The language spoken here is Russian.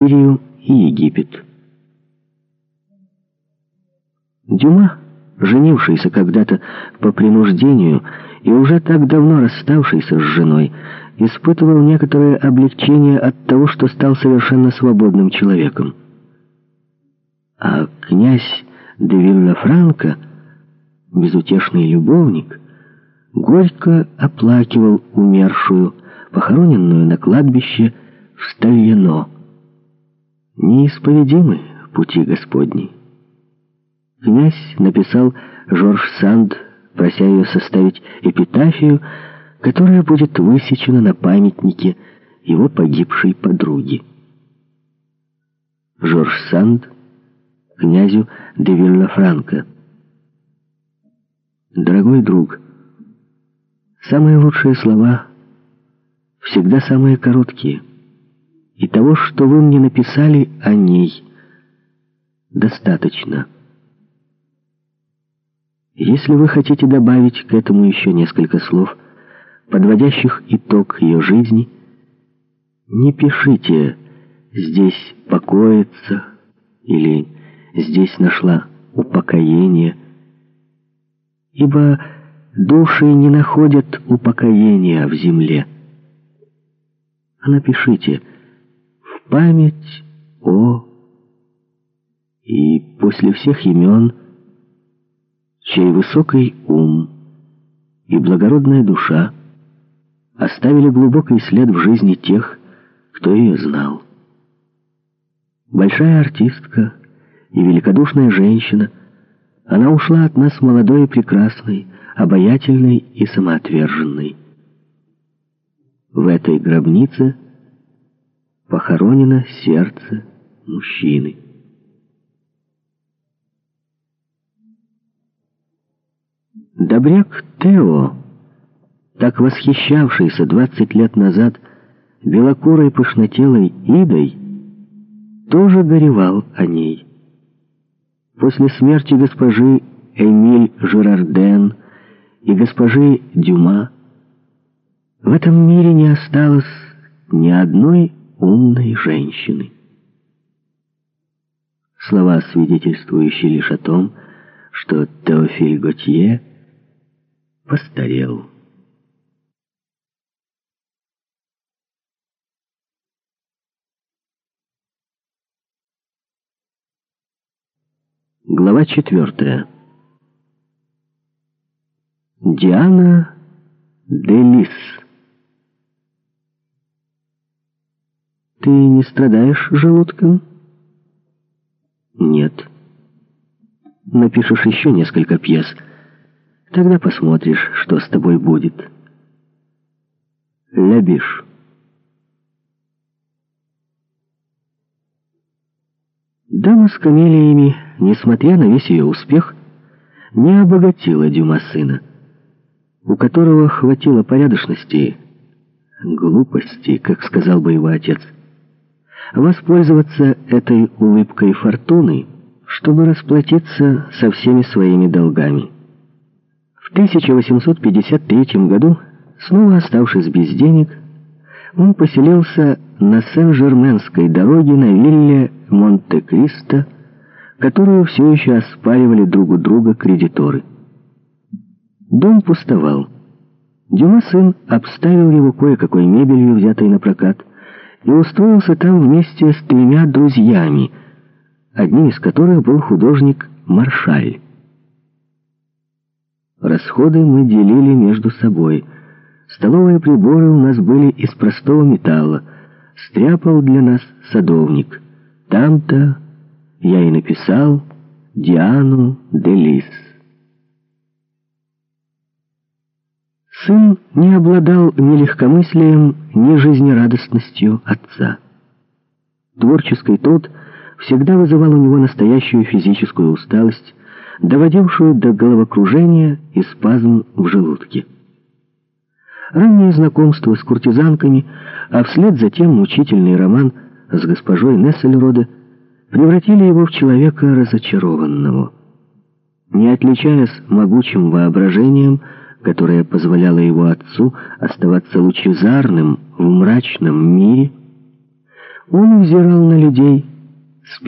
Сирию и Египет. Дюма, женившийся когда-то по принуждению и уже так давно расставшийся с женой, испытывал некоторое облегчение от того, что стал совершенно свободным человеком. А князь де Виллафранко, безутешный любовник, горько оплакивал умершую, похороненную на кладбище в Стальяно. Неисповедимы пути Господни. Князь написал Жорж Санд, прося ее составить эпитафию, которая будет высечена на памятнике его погибшей подруги. Жорж Санд князю де Виллафранко. Дорогой друг, самые лучшие слова всегда самые короткие — и того, что вы мне написали о ней, достаточно. Если вы хотите добавить к этому еще несколько слов, подводящих итог ее жизни, не пишите «здесь покоится» или «здесь нашла упокоение», ибо души не находят упокоения в земле. А напишите «здесь» память о... И после всех имен, чей высокий ум и благородная душа оставили глубокий след в жизни тех, кто ее знал. Большая артистка и великодушная женщина, она ушла от нас молодой и прекрасной, обаятельной и самоотверженной. В этой гробнице – похоронено сердце мужчины. Добряк Тео, так восхищавшийся двадцать лет назад белокурой пышнотелой Идой, тоже горевал о ней. После смерти госпожи Эмиль Жерарден и госпожи Дюма в этом мире не осталось ни одной умной женщины. Слова, свидетельствующие лишь о том, что Теофиль Готье постарел. Глава четвертая. Диана Делис. Ты не страдаешь желудком? Нет. Напишешь еще несколько пьес. Тогда посмотришь, что с тобой будет. Лябиш. Дама с камелиями, несмотря на весь ее успех, не обогатила Дюма сына, у которого хватило порядочности, глупости, как сказал бы его отец — воспользоваться этой улыбкой фортуны, чтобы расплатиться со всеми своими долгами. В 1853 году, снова оставшись без денег, он поселился на Сен-Жерменской дороге на вилле Монте-Кристо, которую все еще оспаривали друг у друга кредиторы. Дом пустовал. Дюма сын обставил его кое-какой мебелью, взятой на прокат, и устроился там вместе с тремя друзьями, одним из которых был художник Маршаль. Расходы мы делили между собой. Столовые приборы у нас были из простого металла. Стряпал для нас садовник. Там-то я и написал Диану Делис. Сын не обладал ни легкомыслием, ни жизнерадостностью отца. Творческий труд всегда вызывал у него настоящую физическую усталость, доводившую до головокружения и спазм в желудке. Раннее знакомство с куртизанками, а вслед за тем мучительный роман с госпожой Нессельроде превратили его в человека разочарованного. Не отличаясь могучим воображением, которая позволяла его отцу оставаться лучезарным в мрачном мире, Он взирал на людей,